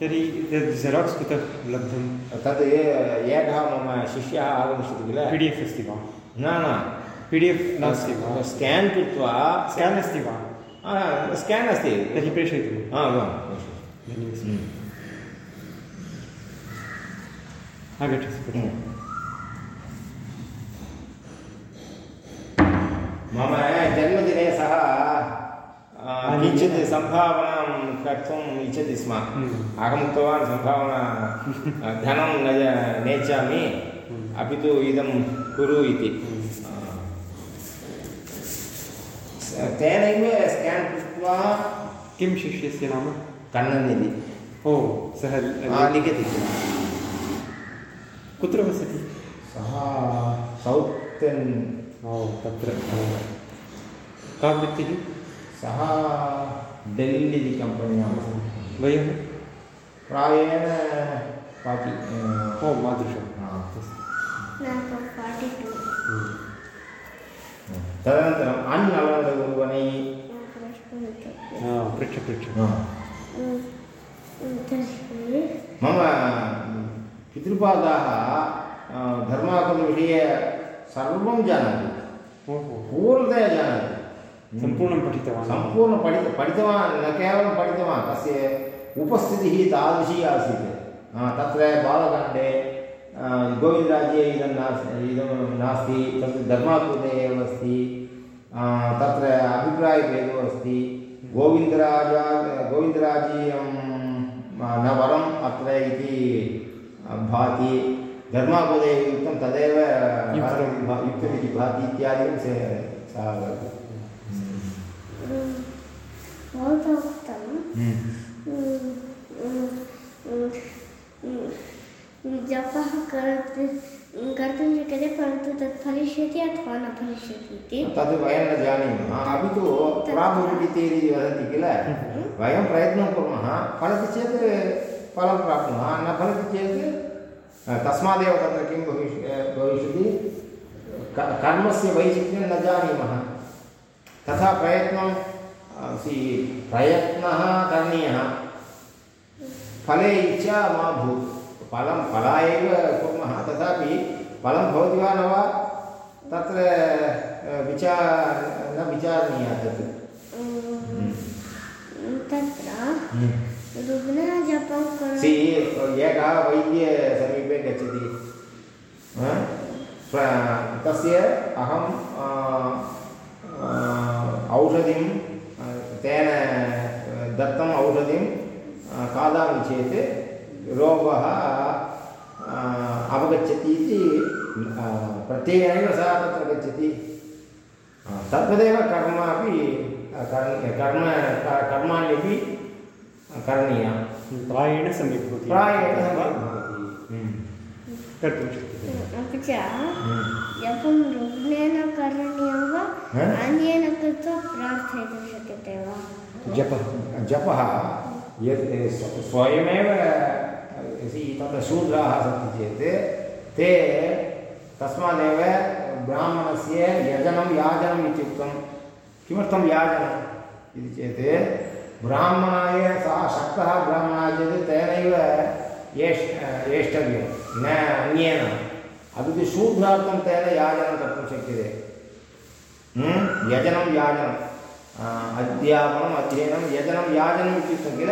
तर्हि तद् जेराक्स् कुतः लब्धं। तद् एकः मम शिष्यः आगमिष्यति किल? पी डि एफ् अस्ति वा? न न। पी डि एफ् नास्ति वा? स्केन् कृत्वा स्केन् अस्ति वा? स्केन् अस्ति। तर्हि प्रेषयतु। हा, हा। धन्यवादः। हम्म। आगच्छतु पठतु। मम जन्मदिने सः किञ्चित् सम्भावनां कर्तुम् इच्छति स्म। हम्म। अहम् उक्तवान् सम्भावना धनं न नेच्छामि। अपि तु इदं कुरु इति। स- तेनैव स्केन् कृत्वा किं शिष्यस्य नाम? कन्नन् इति ओ सः लिखति। कुत्र वसति सः सौत् ओ तत्र का वृत्तिः सः डेल् इति कम्पन्यां वयं प्रायेण पाति ओ मादृशं तदनन्तरम् अन् अलन्दगुरुवने पृच्छ पृच्छ मम पितृपादाः धर्माकर्मविषये सर्वं ओहो। पूर्णतया जानाति सम्पूर्णं पठितवान्। सम्पूर्णं पठित पठितवान् न केवलं पठितवान् तस्य उपस्थितिः तादृशी आसीत्। तत्र बालकाण्डे गोविन्दराज्ये इदं नास्ति इदं नास्ति तत् धर्माकृते एव अस्ति। तत्र अभिप्रायभेदो अस्ति। गोविन्दराजा गोविन्दराजीयं न वरम् अत्र इति भाति धर्मापदे युक्तं तदेव युक्तमिति भाति इत्यादिकं से सा वदति बहुत उत्तम जपः करत् कर्तुं शक्यते परन्तु तत् फलिष्यति अथवा न फलिष्यति इति। तद् वयं न जानीमः। अपि तु प्राबबिलिटि इति वदति किल? वयं प्रयत्नं कुर्मः। फलति चेत् फलं प्राप्नुमः न फलति चेत् तस्मादेव तत्र किं भविष्य भविष्यति कर्मस्य वैशिष्ट्यं न जानीमः तथा प्रयत्नं सि प्रयत्नः करणीयः फले इच्छा मा भूत् फलं फलाय एव कुर्मः तथापि फलं भवति वा न वा तत्र विचार न विचारणीयः तत् जपं सि एकः वैद्यसमीपे गच्छति तस्य अहं औषधिं तेन, दत्तम् औषधिं खादामि चेत् रोगः अवगच्छति इति प्रत्ययेनैव सः तत्र गच्छति। तद्वदेव कर्म अपि कर्म, कर्माण्यपि करणीयं। प्रायेण सम्यक् भवति। हम्म। कर्तुं शक्यते। अपि च जपं रुग्णेन करणीयं वा अन्येन कृत्वा प्रार्थयितुं शक्यते वा? जपः जपः यत् स्वयमेव यदि तत्र शूद्राः सन्ति चेत् ते तस्मादेव ब्राह्मणस्य यजनं याजनम् इत्युक्तं। किमर्थं याजनम् इति चेत् ब्राह्मणाय सः शक्तः ब्राह्मणः चेत् तेनैव एष् एष्टव्यं न अन्येन। अपि तु शूद्रार्थं तेन याजनं कर्तुं शक्यते? यजनं याजनं आ, अध्यापनम् अध्ययनं यजनं याजनम् इत्युक्तं किल?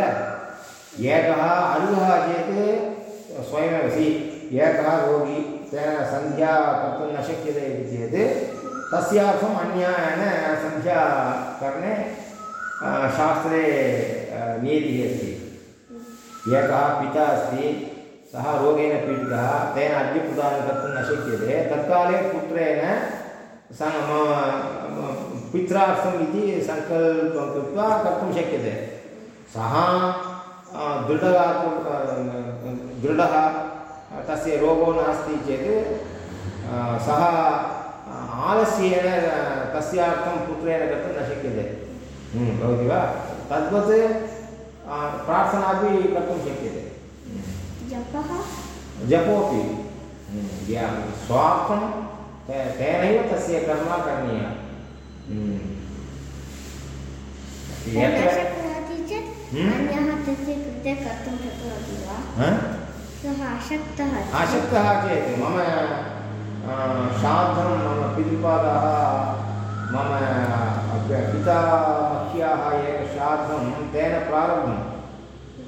एकः अरुहः चेत् स्वयमेव सि एकः रोगी। तेन सन्ध्या कर्तुं न शक्यते इति चेत् तस्यार्थम् अन्यायेन सन्ध्याकरणे शास्त्रे नीतिः अस्ति। एकः पिता अस्ति, सः रोगेण पीडितः, तेन अद्यप्रदानं कर्तुं न शक्यते, तत्काले पुत्रेण स मम पित्रार्थम् इति सङ्कल्पं कृत्वा कर्तुं शक्यते। सः दृढः दृढः, तस्य रोगो नास्ति चेत् सः आलस्येन तस्यार्थं पुत्रेण कर्तुं न शक्यते। भवति वा तद्वत् अ, प्रार्थनापि कर्तुं शक्यते। जपः? जपोपि। हम्म, स्वार्थं तेनैव तस्य कर्म करणीयम् हम्म। हम्म? हा? आसक्तः चेत्। मम श्राद्धं मम पितृपादाः मम पितामह्याः सार्धं तेन प्रारब्धं।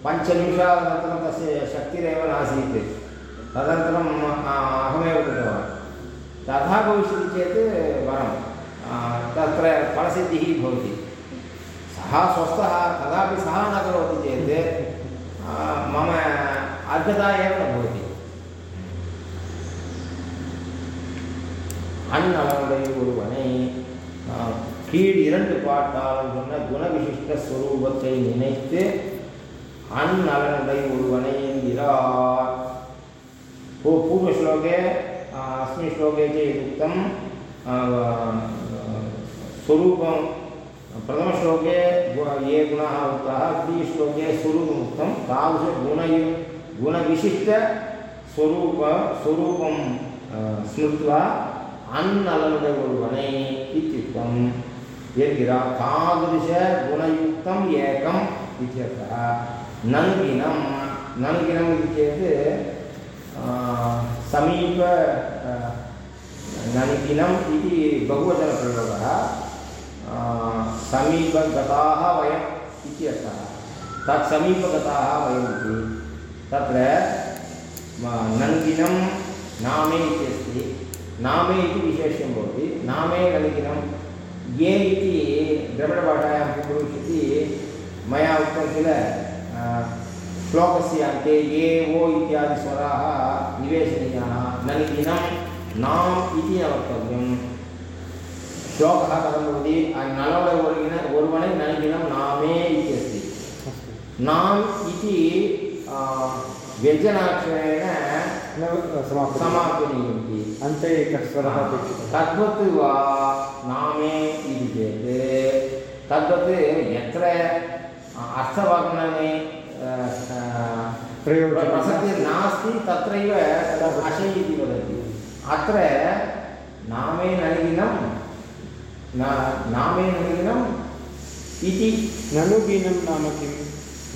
पञ्चनिमिषानन्तरं तस्य शक्तिरेव नासीत्। तदनन्तरम् अहमेव कृतवान्। तथा भविष्यति चेत् वरं तत्र फलसिद्धिः भवति। सः स्वस्थः, कदापि सः न करोति चेत् मम अर्घता एव न भवति। अण्णवडयुर्वने கீழ் இரண்டு பாட்டாலும் சொன்ன குணவிசிஷ்ட ஸ்வரூபத்தை நினைத்து அந்நலனுடைய ஒருவனை என்கிறார் पू पूर्वश्लोके आ, अस्मिन् श्लोके च यदुक्तं आ, स्वरूपं प्रथमश्लोके गु- ये गुणाः उक्ताः द्वितीयश्लोके स्वरूपम् उक्तं तादृशगुणयु गुणविशिष्टस्वरूप स्वरूपं आ, स्मृत्वा अन्नलनुड उर्वणे यद्गिरा तादृशगुणयुक्तम् एकम् इत्यर्थः नन्दिनं नन्दिनम् इति चेत् समीप आ, नन्दिनम् इति बहुवचनप्रयोगः। समीपगताः वयम् इति अर्थः। तत् समीपगताः वयम् इति। तत्र नन्दिनं नामे इति अस्ति। नामे इति विशेष्यं भवति। नामे नन्दिनं ये इति द्रविडभाषायां भविष्यति मया उक्तं किल श्लोकस्य अन्ते ये वो इत्यादि स्वराः निवेशनीयाः ननिदिनं नाम् इति न वक्तव्यं श्लोकः कथं भवति? नलोड ओरिगिन ओर्वणे ननिदिनं नामे इति अस्ति। नाम् इति व्यञ्जनाक्षरेण न समाप्तं समापनीयन्ति अन्ते एकः स्वरः अपेक्षितः तद्वत् वा नामे इति चेत् तद्वत् यत्र अर्थवर्णने अ, अ, प्रयोजनं प्रसक्तिः नास्ति तत्रैव अशै इति वदति अत्र नामे नलिगिनं न नामे नलिगिनम् इति ननुगीनं नाम किं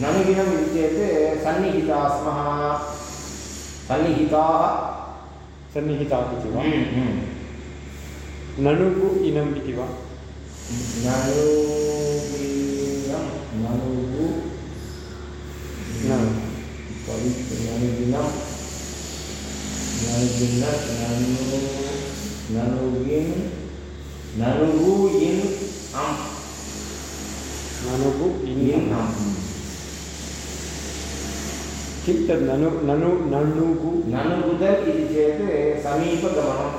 ननुगिनम् इति चेत् सन्निहिताः स्मः सन्निहिताः। सन्निहिताः इति वा? हम्म, हम्म। ननुगु इनम् इति वा? ननुगु। ननुगिनं इन् अम् ननुगु इन् अम्। किं तद् ननु ननु ननुगु। ननुगुद इति चेत् समीपगमनम्।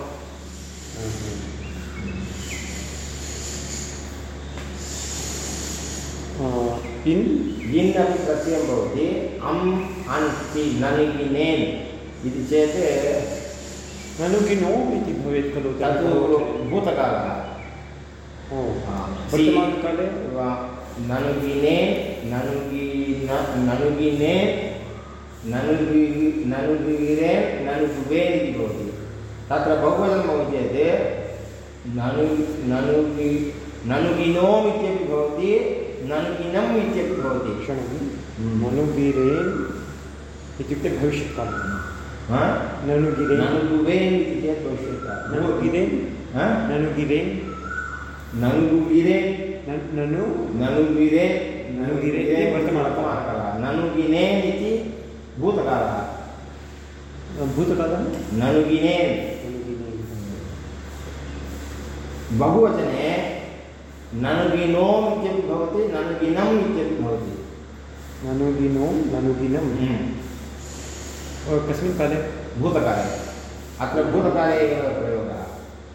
इन्? इन् अपि प्रत्ययं भवति अम् अन्ति ननुगिनेन् इति चेत् ननुगिनो इति भवेत् खलु तत् भूतकालः। वर्तमानकाले ननुगिने ननुगिन ननुगिने ननुगि ननुगिरे ननुगुवे इति भवति तत्र बहुवचनं भवति चेत् ननु ननुगि ननुगिनोम् इत्यपि भवति ननुगिनम् इत्यपि भवति। क्षणं ननुगिरेन् इत्युक्ते भविष्यत्काले? ननुगिरेन् ननुगुवेन् इति चेत् भविष्यत् ननुगिरेन्? ननुगिरेन् ननु। ननुगिरे ननुगिरे वर्तमानकालः। ननुगिनेन् इति भूतकालः। भूतकालः? ननुगिनेन् ननुगिरेन् बहुवचने ननुगिनोम् इत्यपि भवति ननुगिनम् इत्यपि भवति। ननुगिनो ननुगिनं ओ, कस्मिन् काले? भूतकाले। अत्र भूतकाले एव प्रयोगः।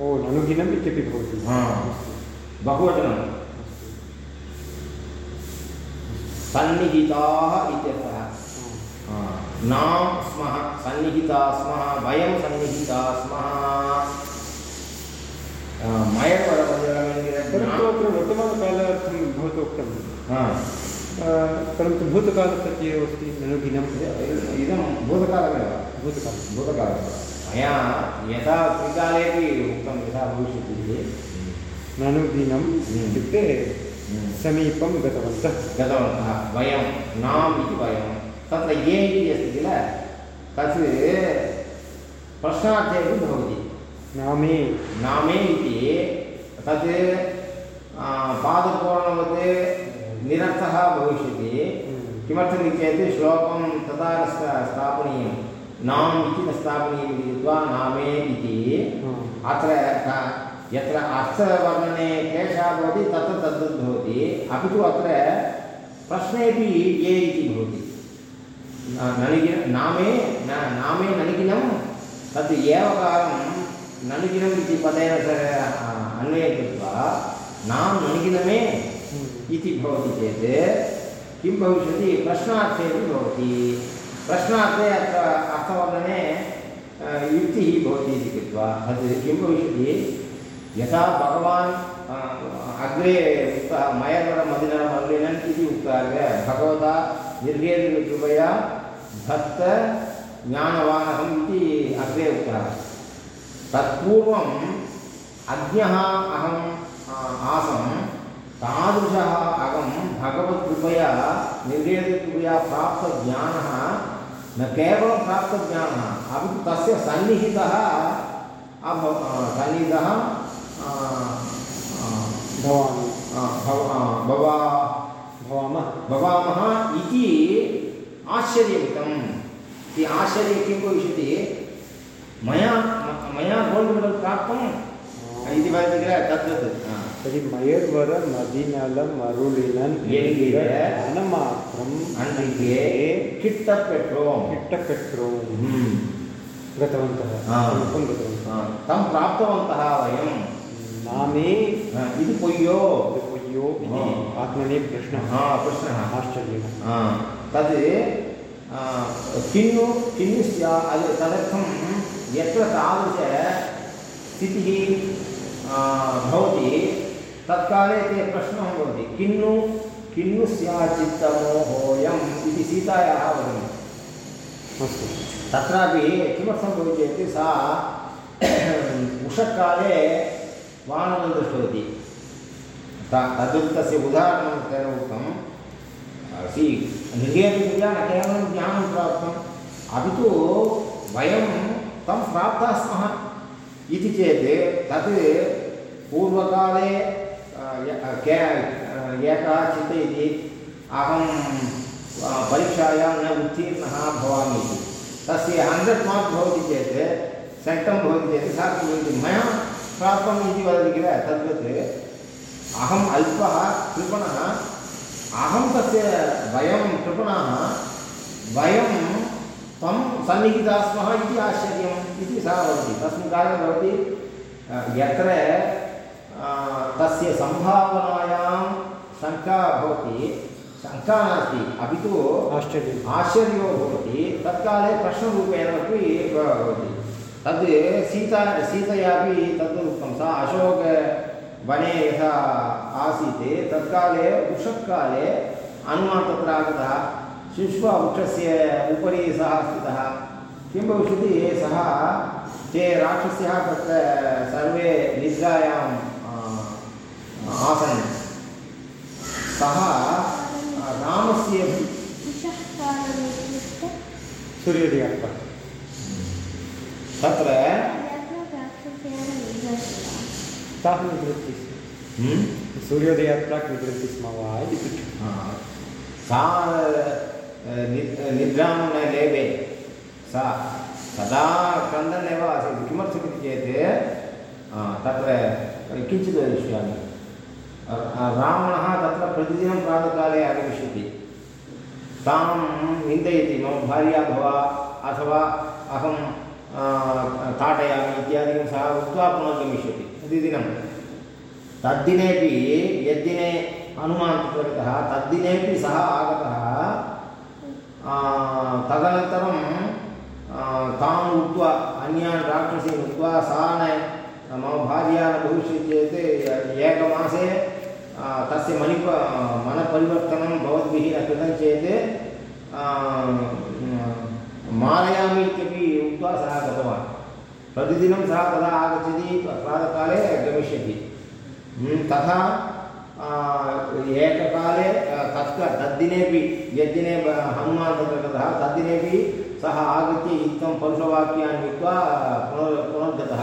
ओ ननुगिनम् इत्यपि भवति। हा। बहुवचनं। सन्निहिताः इत्यर्थः। हा, नां स्मः सन्निहिताः स्मः वयं सन्निहिताः स्मः परन्तु मयवरमञ्जलमन्दिरज्ञा अत्र वर्तमानकालार्थं भवता उक्तं हा परन्तु भूतकालप्रत्ययो अस्ति ननुगिनं इदं भूतकालमेव। भूतकालं भूतकालः मया यथा त्रिकालेपि उक्तं यथा भविष्यति इति। ननुगिनम् हम्म। इत्युक्ते समीपं गतवन्तः। गतवन्तः। वयं नाम् इति वयं। तत्र ये इति अस्ति किल? तत् प्रश्नार्थेपि भवति। नामे। नामे इति तत् पादपूर्णवत् निरर्थः भविष्यति। हम्म। किमर्थमिति चेत् श्लोकं तथा न स्था- स्थापनीयं। नाम् इति न स्थापनीयम् इति कृत्वा नामे इति। अत्र यत्र अर्थवर्णने क्लेशः भवति तत्र तद्वद् भवति। अपि तु अत्र प्रश्नेपि ये इति भवति। ननिगिन नामे, न, नामे ननिगिनं तत् एवकारं ननिगिनम् इति पदेन सह अन्वयं कृत्वा नां ननिगिनमे। इति भवति चेत्, किं भविष्यति प्रश्नार्थेपि भवति प्रश्नार्थे अत्र अर्थवर्णने युक्तिः भवति इति कृत्वा, तद् किं भविष्यति यथा भगवान् अग्रे उक्तः मयवरमदिनरमल्लिनन् इति उक्तार्य भगवता निर्गेन्द्रकृपया भक्त ज्ञानवानहम् इति अग्रे उक्तः। तत्पूर्वम् अज्ञः अहम् आसं तादृशः अहं भगवत्कृपया निर्वेदकृपया प्राप्तज्ञानः न केवलं प्राप्तज्ञानः अपि तु तस्य सन्निहितः सन्निहितः आ, आ, भवामि भव- भवा। भवामः भवामः इति आश्चर्यमिदम्। इति आश्चर्यं किं भविष्यति? मया मया गोल्ड् मेडल् प्राप्तम् इति वदति किल? तद्वत् तर्हि मयर्वर मदिनलम् अरुलिनन् अनमात्रम् अन्ये किट्टपेट्रोम्। किट्टपेट्रोम्। हम्म। गतवन्तः गतवन्तः। तं प्राप्तवन्तः वयं नामे इति पोय्यो। अय्यो इति. आत्मने प्रश्नः। हा प्रश्नः आश्चर्यः। हा, तद् किन्नु किन्नु स्यात् तदर्थं यत्र तादृशस्थितिः भवति तत्काले ते प्रश्नः भवति। किन्नु किन्नु स्यात् चित्तमोहोऽयम् इति सीतायाः वदन्ति। अस्तु। तत्रापि किमर्थं भवति चेत् सा उषःकाले वानरं दृष्टवती त तद्वत् तस्य उदाहरणं तेन उक्तं। सि निगेतुर्या न केवलं ज्ञानं प्राप्तम् अपि तु वयं तं प्राप्ताः स्मः इति चेत् तत् पूर्वकाले के एकः चिन्तयति अहं परीक्षायां न उत्तीर्णः भवामि इति। तस्य हण्ड्रेड् मार्क् भवति चेत् सेण्टं भवति चेत् सः किं मया प्राप्तम् इति वदति किल? तद्वत् अहम् अल्पः कृपणः अहं तस्य वयं कृपणाः वयं तं सन्निहिताः स्मः इति आश्चर्यम् इति सः वदति तस्मिन् काले भवति यत्र तस्य सम्भावनायां शङ्का भवति शङ्का नास्ति अपि तु आश्चर्यम् आश्चर्यो भवति तत्काले प्रश्नरूपेण अपि भवति तद् सीता सीतयापि तद् उक्तं सा अशोकवने यथा आसीत् तत्काले वृषत्काले हनुमान् तत्र आगतः शिश्ववृक्षस्य उपरि सः स्थितः। किं भविष्यति? सः ते राक्षस्यः तत्र सर्वे निद्रायाम् आसन्। सः रामस्य सूर्योदयात् तत्र ताः निद्रन्ति स्म सूर्योदयात् प्राक् निद्रन्ति स्म वा इति सा निद्रां न लेभे सा सदा क्रन्दन्नेव आसीत् किमर्थमिति चेत् तत्र किञ्चित् वदिष्यामि रावणः तत्र प्रतिदिनं प्रातःकाले आगमिष्यति तां निन्दयति मम भार्या भव अथवा अहं ताडयामि इत्यादिकं सः उक्त्वा पुनः गमिष्यति प्रतिदिनं। तद्दिनेपि यद्दिने हनुमान् गतः तद्दिनेपि सः आगतः तदनन्तरं ताम् उक्त्वा, अन्यान् राक्षसीन् उक्त्वा, सा न, मम भार्या न भविष्यति चेत्, एकमासे तस्य मणिप, मनपरिवर्तनं भवद्भिः न कृतं चेत् मारयामि इत्यपि उक्त्वा सः गतवान् प्रतिदिनं सः तदा आगच्छति? प्रातःकाले गमिष्यति तथा एककाले तत् तद्दिनेपि, यद्दिने हनुमान् तत्र गतः, तद्दिनेपि सः आगत्य इत्थं परुषवाक्यान् उक्त्वा पुनर् पुनर्गतः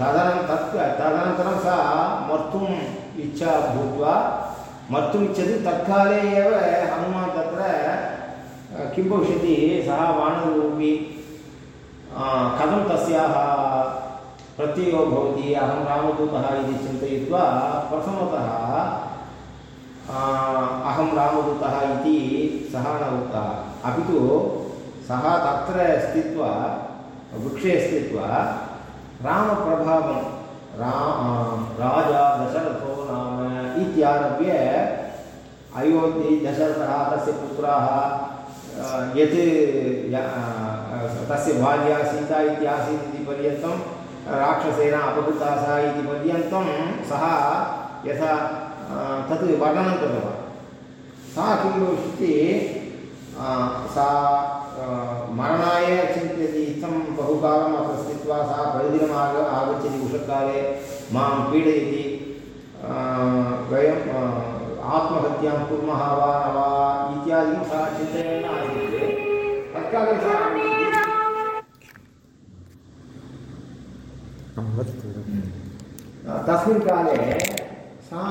तदनं, तत्, तदनन्तरं सा मर्तुम् इच्छा भूत्वा, मर्तुम् इच्छति, तत्काले एव हनुमान् तत्र किं भविष्यति? सः वानररूपी कथं तस्याः प्रत्ययो भवति, अहं रामदूतः इति चिन्तयित्वा प्रथमतः अहं रामदूतः इति सः न उक्तः। अपि तु सः तत्र स्थित्वा, वृक्षे स्थित्वा, रामप्रभावं, रा राजा दशरथो नाम इत्यारभ्य अयोध्ये दशरथः तस्य पुत्राः यत् तस्य भार्या सीता इति आसीत् इति पर्यन्तं, राक्षसेन अपहृता सा इति पर्यन्तं सः यथा तत् वर्णनं कृतवान्। सा किं भविष्यति सा मरणाय चिन्तयति इत्थं बहुकालम् अत्र स्थित्वा सा प्रतिदिनम् आग, आगच्छति उषःकाले माँ पीडयति वयं आत्महत्यां कुर्मः वा न वा इत्यादिकं सः चिन्तयन् आसीत् तत्काले तस्मिन् काले सा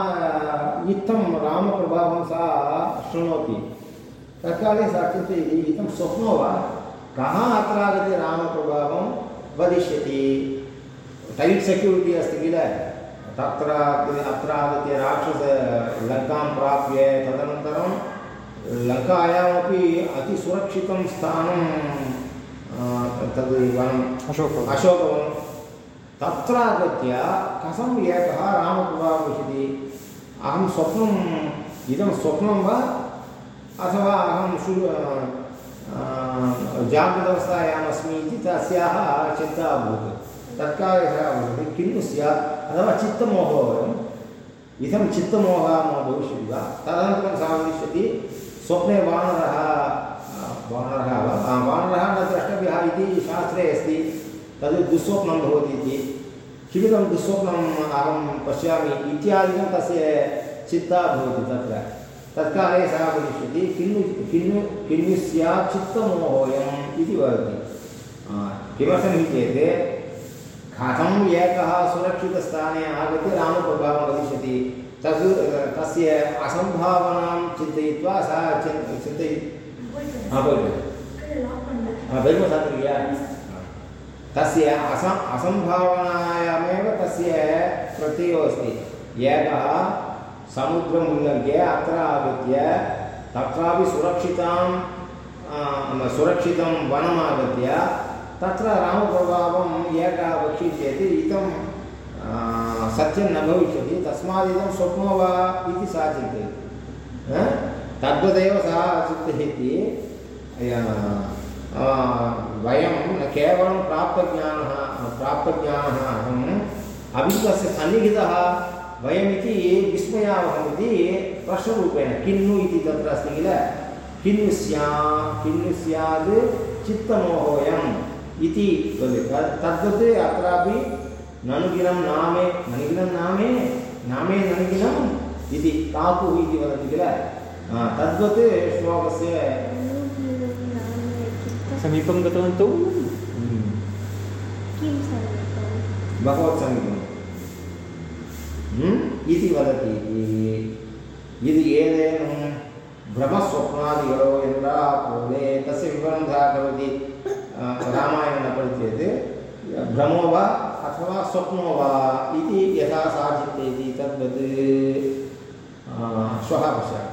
इत्थं रामप्रभावं सा शृणोति। तत्काले सा चिन्तयति इदं स्वप्नो वा? कः अत्र आगत्य रामप्रभावं वदिष्यति? टैट् सेक्यूरिटि अस्ति किल? तत्र अत्र आगत्य राक्षस लङ्कां प्राप्य तदनन्तरं लङ्कायामपि अतिसुरक्षितं स्थानं तद् वनम् अशोकवनम् अशोकवनं। तत्र आगत्य कथम् एकः रामप्रभावं विशति अहं स्वप्नम् इदं स्वप्नं वा? अथवा अहं शु जागृतवस्थायाम् अस्मि इति तस्याः चिन्ता अभूत्। तत्काले सः वदति किं स्यात्? अथवा चित्तमोहो वयम्? इदं चित्तमोहः मम भविष्यति वा? तदनन्तरं सः वदिष्यति, स्वप्ने वानरः वानरः वा? वानरः न द्रष्टव्यः इति शास्त्रे अस्ति। तद् दुःस्वप्नं भवति इति किमिदं दुःस्वप्नम् अहं पश्यामि इत्यादिकं तस्य चिन्ता भवति तत्र तत्काले सः वदिष्यति किन्नु किन्नु किन्नु स्यात् चित्तमोहोऽयम् इति वदति किमर्थमिति चेत् कथम् एकः सुरक्षितस्थाने आगत्य रामप्रभावं वदिष्यति तद् तस्य असम्भावनां चिन्तयित्वा सः चिन् चिन्तयि हा तस्य अस असम्भावनायामेव तस्य प्रत्ययो अस्ति। एकः समुद्रम् उल्लङ्घ्य अत्र आगत्य तत्रापि सुरक्षितां सुरक्षितं वनमागत्य तत्र रामप्रभावम् एकः वक्षि इदं सत्यं न भविष्यति। तस्मादिदं स्वप्नो वा इति सा चिन्तयति। तद्वदेव सः चिन्तयति। वयं न केवलं प्राप्तज्ञानः प्राप्तज्ञानः अहम् अपि तस्य सन्निहितः, वयमिति विस्मयावहमिति प्रश्नरूपेण किन्नु इति तत्र अस्ति किल? किन्नु स्या, किन्नु स्यात् चित्तमोहोऽयम् इति तद्वत् अत्रापि ननुगिनं नामे ननुगिनं नामे नामे ननुगिनम् इति धातुः इति वदति किल? तद्वत् श्लोकस्य समीपं गतवन्तौ किं समीपं बहवत् समीपम् इति वदति यदि एतेन भ्रमस्वप्नादिगलो यदा पूले तस्य विवरणं सः करोति रामायणं न पठति भ्रमो वा अथवा स्वप्नो वा इति यथा सा चिन्तयति तद्वत् श्वः पश्यामः